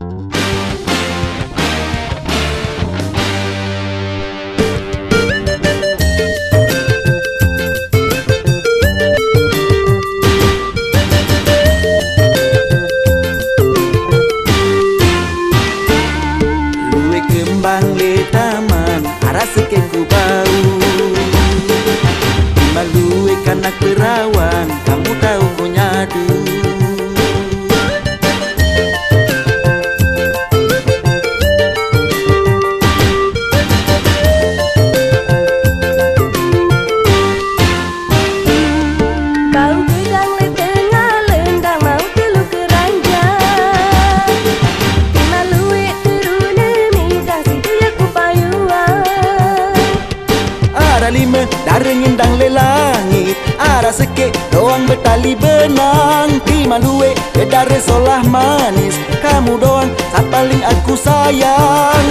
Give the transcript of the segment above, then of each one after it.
lima Arah sikit. Doang bertali benang Terima luwe Kedara solah manis Kamu doang. Saat paling aku sayang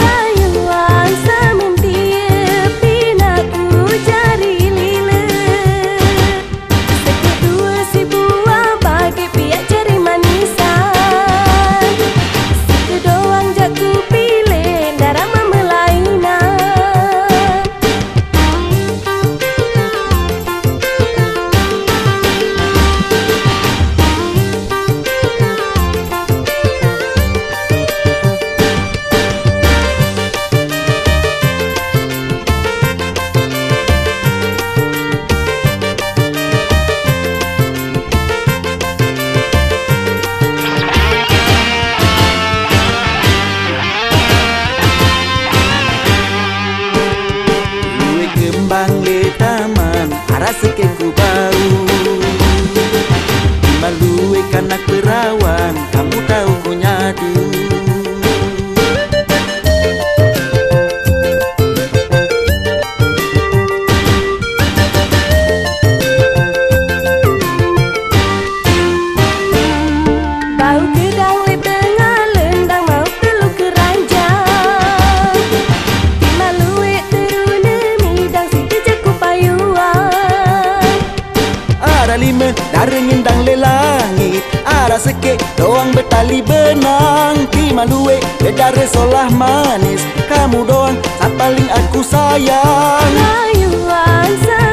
sekengku baru Malu ikan aku Arah lima Dara ngindang le langit Arah sikit doang bertali benang. Di maluwe Kedara solah manis. Kamu doang Saat paling aku sayang. Rayuan sementir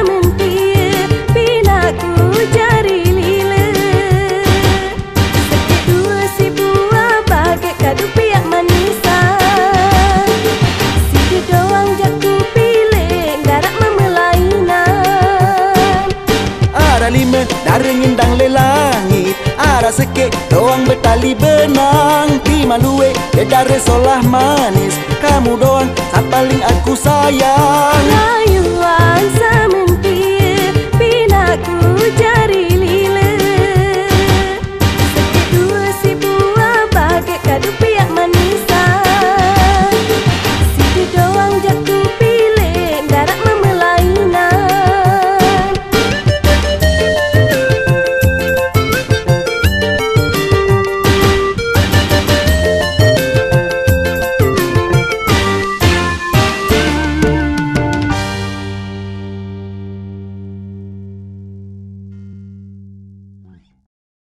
Arah lima Dara ngindang le langit Arah sikit doang bertali benang. Di maluwe Kedara solah manis. Kamu doang Saat paling aku sayang. Sementir